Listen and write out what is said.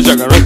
Jagara,